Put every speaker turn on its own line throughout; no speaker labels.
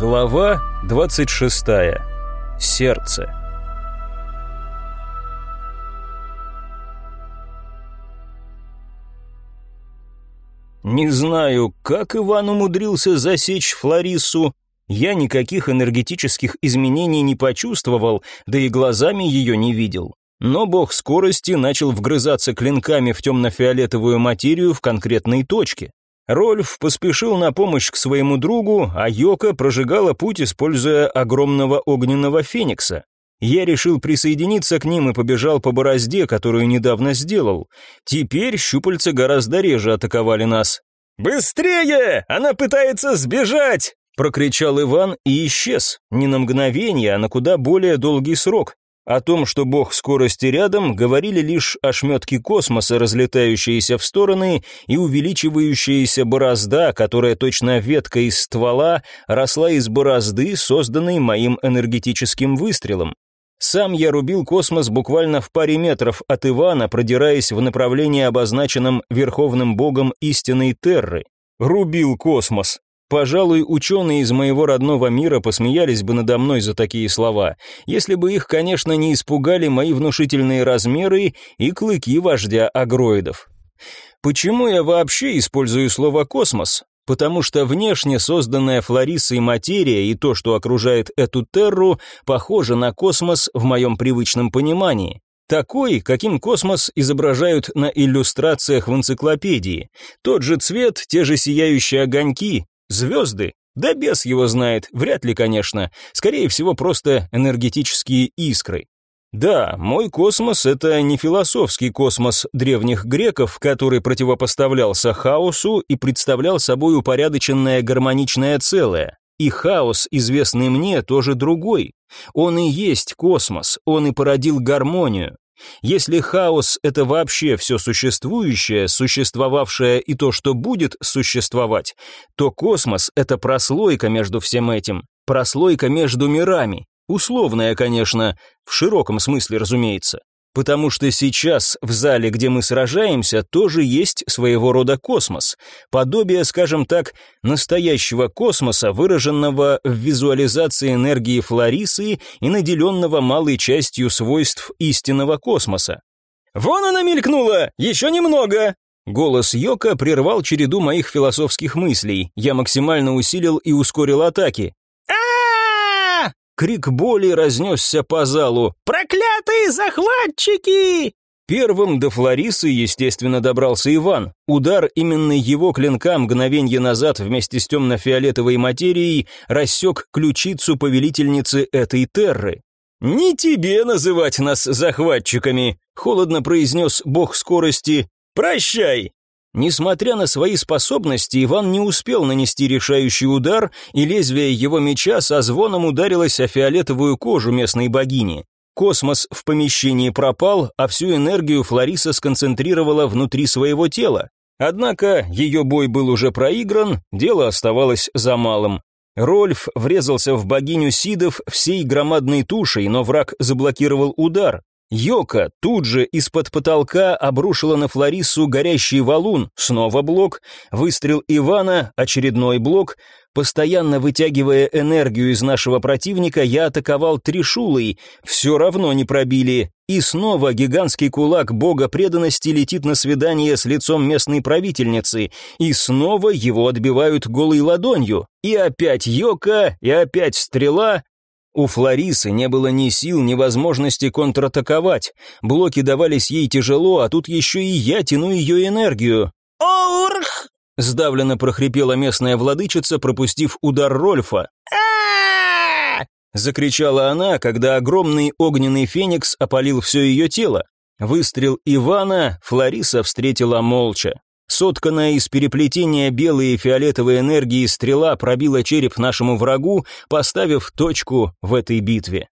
Глава 26. Сердце. Не знаю, как Иван умудрился засечь Флорису. Я никаких энергетических изменений не почувствовал, да и глазами ее не видел. Но бог скорости начал вгрызаться клинками в темно-фиолетовую материю в конкретной точке. Рольф поспешил на помощь к своему другу, а Йока прожигала путь, используя огромного огненного феникса. Я решил присоединиться к ним и побежал по борозде, которую недавно сделал. Теперь щупальца гораздо реже атаковали нас. «Быстрее! Она пытается сбежать!» прокричал Иван и исчез, не на мгновение, а на куда более долгий срок. О том, что бог скорости рядом, говорили лишь ошметки космоса, разлетающиеся в стороны, и увеличивающаяся борозда, которая точно ветка из ствола, росла из борозды, созданной моим энергетическим выстрелом. Сам я рубил космос буквально в паре метров от Ивана, продираясь в направлении, обозначенном верховным богом истинной Терры. Рубил космос. Пожалуй, ученые из моего родного мира посмеялись бы надо мной за такие слова, если бы их, конечно, не испугали мои внушительные размеры и клыки вождя агроидов. Почему я вообще использую слово «космос»? Потому что внешне созданная Флорисой материя и то, что окружает эту терру, похоже на космос в моем привычном понимании. Такой, каким космос изображают на иллюстрациях в энциклопедии. Тот же цвет, те же сияющие огоньки, Звезды? Да бес его знает, вряд ли, конечно. Скорее всего, просто энергетические искры. Да, мой космос — это не философский космос древних греков, который противопоставлялся хаосу и представлял собой упорядоченное гармоничное целое. И хаос, известный мне, тоже другой. Он и есть космос, он и породил гармонию. Если хаос — это вообще все существующее, существовавшее и то, что будет существовать, то космос — это прослойка между всем этим, прослойка между мирами, условная, конечно, в широком смысле, разумеется. Потому что сейчас в зале, где мы сражаемся, тоже есть своего рода космос. Подобие, скажем так, настоящего космоса, выраженного в визуализации энергии Флорисы и наделенного малой частью свойств истинного космоса. «Вон она мелькнула! Еще немного!» Голос Йока прервал череду моих философских мыслей. Я максимально усилил и ускорил атаки. Крик боли разнесся по залу. «Проклятые захватчики!» Первым до Флорисы, естественно, добрался Иван. Удар именно его клинка мгновенье назад вместе с темно-фиолетовой материей рассек ключицу повелительницы этой терры. «Не тебе называть нас захватчиками», — холодно произнес бог скорости. «Прощай!» Несмотря на свои способности, Иван не успел нанести решающий удар, и лезвие его меча со звоном ударилось о фиолетовую кожу местной богини. Космос в помещении пропал, а всю энергию Флориса сконцентрировала внутри своего тела. Однако ее бой был уже проигран, дело оставалось за малым. Рольф врезался в богиню Сидов всей громадной тушей, но враг заблокировал удар. Йока тут же из-под потолка обрушила на Флорису горящий валун, снова блок, выстрел Ивана, очередной блок. Постоянно вытягивая энергию из нашего противника, я атаковал Тришулой, все равно не пробили. И снова гигантский кулак бога преданности летит на свидание с лицом местной правительницы, и снова его отбивают голой ладонью. И опять Йока, и опять стрела, у Флорисы не было ни сил, ни возможности контратаковать. Блоки давались ей тяжело, а тут еще и я тяну ее энергию. «Оурх!» — сдавленно прохрипела местная владычица, пропустив удар Рольфа. Закричала она, когда огромный огненный феникс опалил все ее тело. Выстрел Ивана Флориса встретила молча. Сотканная из переплетения белой и фиолетовой энергии стрела пробила череп нашему врагу, поставив точку в этой битве.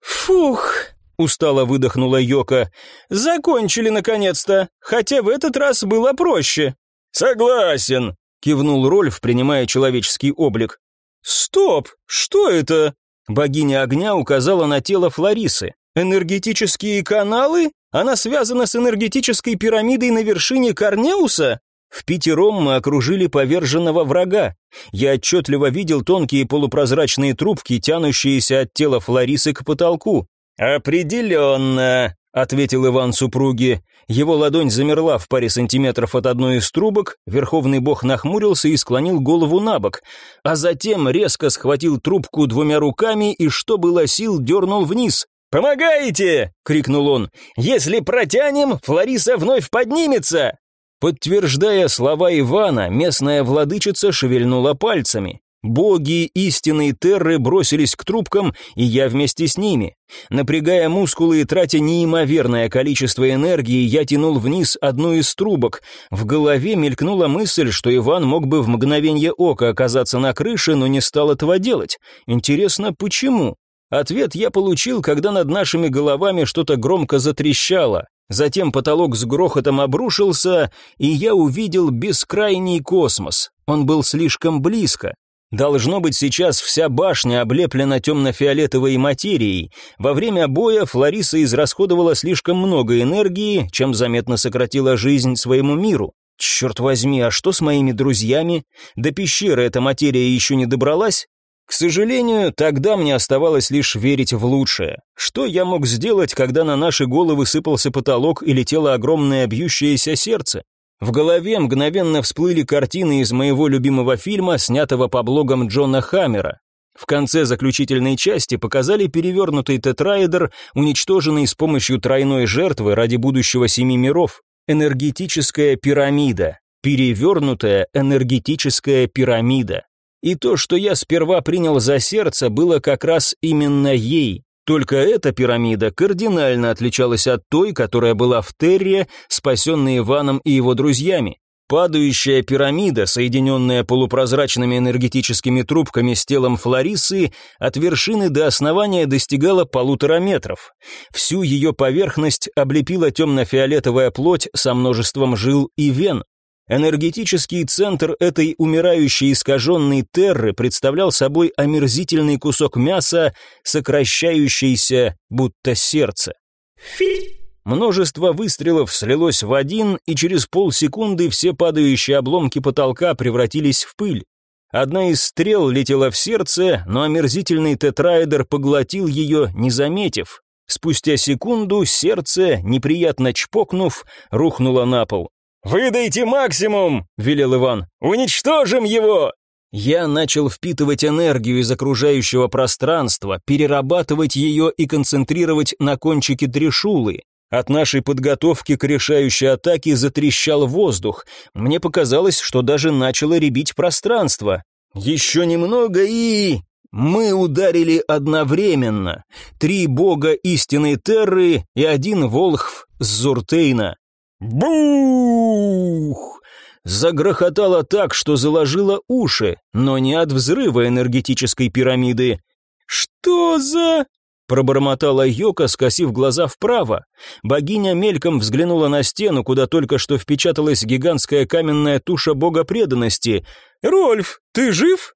«Фух!» — устало выдохнула Йока. «Закончили, наконец-то, хотя в этот раз было проще». «Согласен!» — кивнул Рольф, принимая человеческий облик. «Стоп! Что это?» Богиня огня указала на тело Флорисы. «Энергетические каналы? Она связана с энергетической пирамидой на вершине Корнеуса? В пятером мы окружили поверженного врага. Я отчетливо видел тонкие полупрозрачные трубки, тянущиеся от тела Флорисы к потолку. «Определенно», — ответил Иван супруге. Его ладонь замерла в паре сантиметров от одной из трубок, верховный бог нахмурился и склонил голову на бок, а затем резко схватил трубку двумя руками и, что было сил, дернул вниз. «Помогаете!» — крикнул он. «Если протянем, Флориса вновь поднимется!» Подтверждая слова Ивана, местная владычица шевельнула пальцами. Боги истинной Терры бросились к трубкам, и я вместе с ними. Напрягая мускулы и тратя неимоверное количество энергии, я тянул вниз одну из трубок. В голове мелькнула мысль, что Иван мог бы в мгновение ока оказаться на крыше, но не стал этого делать. Интересно, почему? Ответ я получил, когда над нашими головами что-то громко затрещало. Затем потолок с грохотом обрушился, и я увидел бескрайний космос. Он был слишком близко. Должно быть, сейчас вся башня облеплена темно-фиолетовой материей. Во время боя Флориса израсходовала слишком много энергии, чем заметно сократила жизнь своему миру. Черт возьми, а что с моими друзьями? До пещеры эта материя еще не добралась? К сожалению, тогда мне оставалось лишь верить в лучшее. Что я мог сделать, когда на наши головы сыпался потолок и летело огромное бьющееся сердце? В голове мгновенно всплыли картины из моего любимого фильма, снятого по блогам Джона Хаммера. В конце заключительной части показали перевернутый тетраэдр, уничтоженный с помощью тройной жертвы ради будущего семи миров. Энергетическая пирамида. Перевернутая энергетическая пирамида. И то, что я сперва принял за сердце, было как раз именно ей. Только эта пирамида кардинально отличалась от той, которая была в Терре, спасенной Иваном и его друзьями. Падающая пирамида, соединенная полупрозрачными энергетическими трубками с телом Флорисы, от вершины до основания достигала полутора метров. Всю ее поверхность облепила темно-фиолетовая плоть со множеством жил и вен. Энергетический центр этой умирающей искаженной терры представлял собой омерзительный кусок мяса, сокращающийся, будто сердце. Фи! Множество выстрелов слилось в один, и через полсекунды все падающие обломки потолка превратились в пыль. Одна из стрел летела в сердце, но омерзительный тетраэдер поглотил ее, не заметив. Спустя секунду сердце, неприятно чпокнув, рухнуло на пол. «Выдайте максимум!» — велел Иван. «Уничтожим его!» Я начал впитывать энергию из окружающего пространства, перерабатывать ее и концентрировать на кончике трешулы. От нашей подготовки к решающей атаке затрещал воздух. Мне показалось, что даже начало ребить пространство. Еще немного и... Мы ударили одновременно. Три бога истинной Терры и один волхв с Зуртейна. Бух! Загрохотало так, что заложило уши, но не от взрыва энергетической пирамиды. «Что за...» пробормотала Йока, скосив глаза вправо. Богиня мельком взглянула на стену, куда только что впечаталась гигантская каменная туша бога преданности. «Рольф, ты жив?»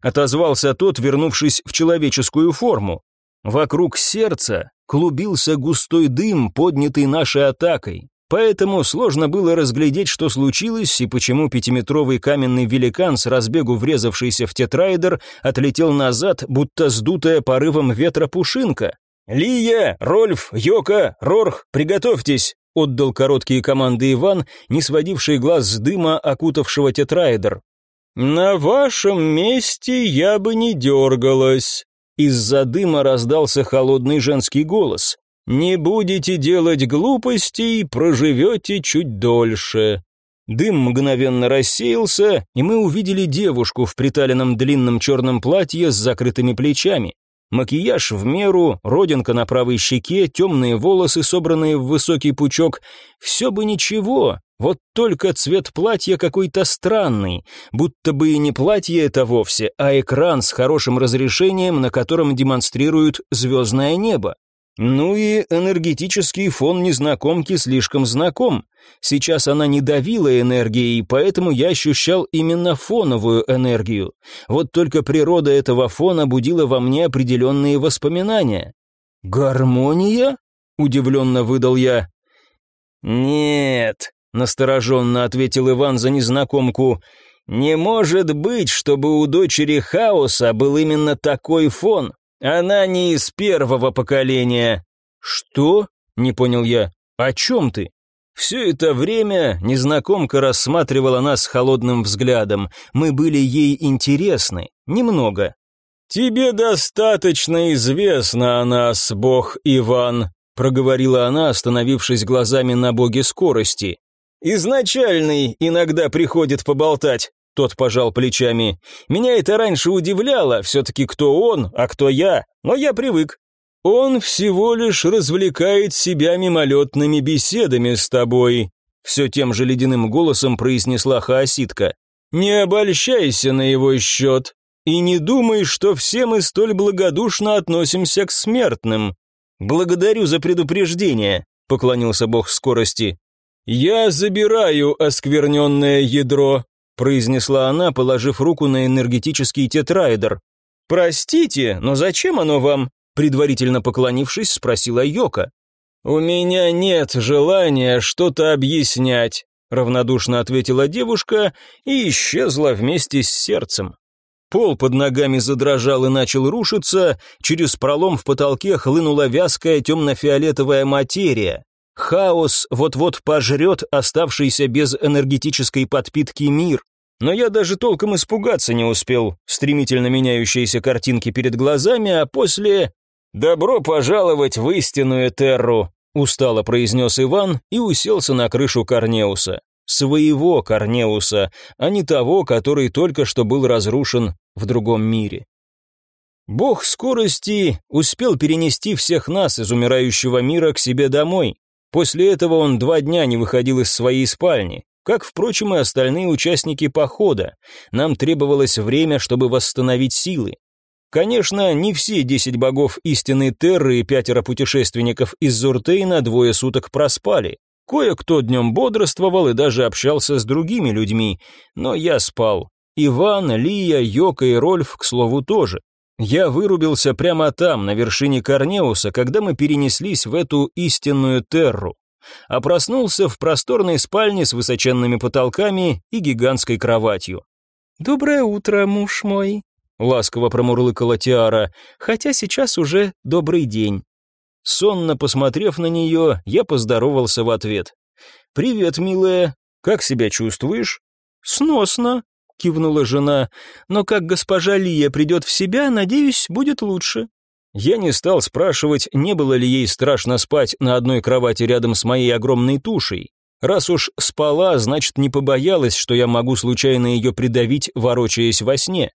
отозвался тот, вернувшись в человеческую форму. Вокруг сердца клубился густой дым, поднятый нашей атакой. Поэтому сложно было разглядеть, что случилось и почему пятиметровый каменный великан с разбегу врезавшийся в тетрайдер отлетел назад, будто сдутая порывом ветра пушинка. «Лия, Рольф, Йока, Рорх, приготовьтесь!» отдал короткие команды Иван, не сводивший глаз с дыма, окутавшего тетрайдер. «На вашем месте я бы не дергалась», из-за дыма раздался холодный женский голос. «Не будете делать глупостей, проживете чуть дольше». Дым мгновенно рассеялся, и мы увидели девушку в приталенном длинном черном платье с закрытыми плечами. Макияж в меру, родинка на правой щеке, темные волосы, собранные в высокий пучок. Все бы ничего, вот только цвет платья какой-то странный, будто бы и не платье это вовсе, а экран с хорошим разрешением, на котором демонстрируют звездное небо. Ну и энергетический фон незнакомки слишком знаком. Сейчас она не давила энергией, поэтому я ощущал именно фоновую энергию. Вот только природа этого фона будила во мне определенные воспоминания. «Гармония?» — удивленно выдал я. «Нет», настороженно ответил Иван за незнакомку. Не может быть, чтобы у дочери хаоса был именно такой фон. Она не из первого поколения. Что? Не понял я. О чем ты? Все это время незнакомка рассматривала нас холодным взглядом. Мы были ей интересны. Немного. «Тебе достаточно известно о нас, бог Иван», проговорила она, остановившись глазами на боге скорости. «Изначальный иногда приходит поболтать», тот пожал плечами. «Меня это раньше удивляло, все-таки кто он, а кто я, но я привык. Он всего лишь развлекает себя мимолетными беседами с тобой», все тем же ледяным голосом произнесла хаоситка. «Не обольщайся на его счет. И не думай, что все мы столь благодушно относимся к смертным. Благодарю за предупреждение, поклонился бог скорости. Я забираю оскверненное ядро, произнесла она, положив руку на энергетический тетраэдр. Простите, но зачем оно вам? предварительно поклонившись, спросила Йока. У меня нет желания что-то объяснять, равнодушно ответила девушка и исчезла вместе с сердцем. Пол под ногами задрожал и начал рушиться, через пролом в потолке хлынула вязкая темно-фиолетовая материя. Хаос вот-вот пожрет оставшийся без энергетической подпитки мир. Но я даже толком испугаться не успел. Стремительно меняющиеся картинки перед глазами, а после... «Добро пожаловать в истинную Терру», — устало произнес Иван и уселся на крышу Корнеуса своего Корнеуса, а не того, который только что был разрушен в другом мире. Бог скорости успел перенести всех нас из умирающего мира к себе домой. После этого он два дня не выходил из своей спальни, как, впрочем, и остальные участники похода. Нам требовалось время, чтобы восстановить силы. Конечно, не все десять богов истинной Терры и пятеро путешественников из Зуртейна двое суток проспали. Кое-кто днем бодрствовал и даже общался с другими людьми, но я спал. Иван, Лия, Йока и Рольф, к слову, тоже. Я вырубился прямо там, на вершине Корнеуса, когда мы перенеслись в эту истинную терру. А проснулся в просторной спальне с высоченными потолками и гигантской кроватью. «Доброе утро, муж мой», — ласково промурлыкала Тиара, «хотя сейчас уже добрый день». Сонно посмотрев на нее, я поздоровался в ответ. «Привет, милая. Как себя чувствуешь?» «Сносно», — кивнула жена. «Но как госпожа Лия придет в себя, надеюсь, будет лучше». Я не стал спрашивать, не было ли ей страшно спать на одной кровати рядом с моей огромной тушей. Раз уж спала, значит, не побоялась, что я могу случайно ее придавить, ворочаясь во сне.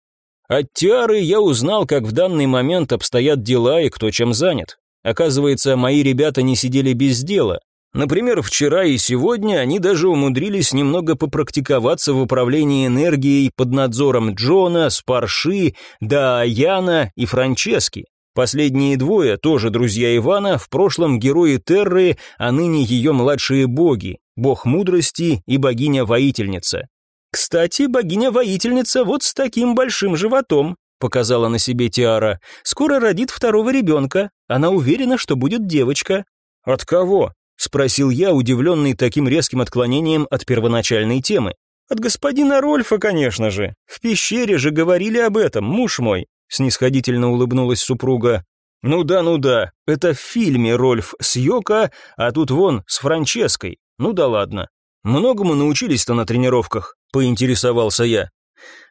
От Тиары я узнал, как в данный момент обстоят дела и кто чем занят. Оказывается, мои ребята не сидели без дела. Например, вчера и сегодня они даже умудрились немного попрактиковаться в управлении энергией под надзором Джона, Спарши, Дааяна и Франчески. Последние двое, тоже друзья Ивана, в прошлом герои Терры, а ныне ее младшие боги, бог мудрости и богиня-воительница. Кстати, богиня-воительница вот с таким большим животом, показала на себе Тиара. Скоро родит второго ребенка. Она уверена, что будет девочка. От кого? Спросил я, удивленный таким резким отклонением от первоначальной темы. От господина Рольфа, конечно же. В пещере же говорили об этом, муж мой, снисходительно улыбнулась супруга. Ну да, ну да. Это в фильме Рольф с Йоко, а тут вон с Франческой. Ну да ладно. Многому научились-то на тренировках, поинтересовался я.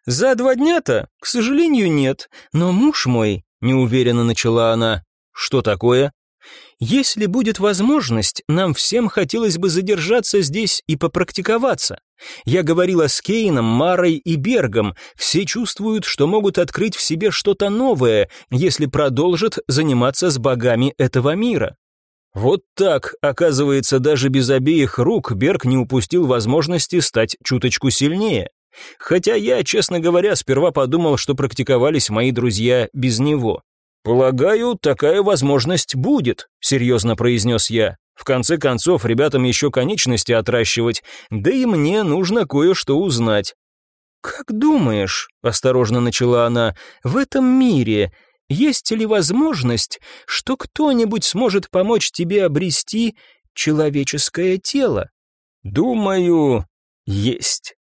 «За два дня-то, к сожалению, нет, но муж мой», — неуверенно начала она. «Что такое?» «Если будет возможность, нам всем хотелось бы задержаться здесь и попрактиковаться. Я говорила с Кейном, Марой и Бергом, все чувствуют, что могут открыть в себе что-то новое, если продолжат заниматься с богами этого мира». Вот так, оказывается, даже без обеих рук Берг не упустил возможности стать чуточку сильнее. Хотя я, честно говоря, сперва подумал, что практиковались мои друзья без него. «Полагаю, такая возможность будет», — серьезно произнес я. «В конце концов, ребятам еще конечности отращивать, да и мне нужно кое-что узнать». «Как думаешь», — осторожно начала она, — «в этом мире есть ли возможность, что кто-нибудь сможет помочь тебе обрести человеческое тело?» Думаю, есть.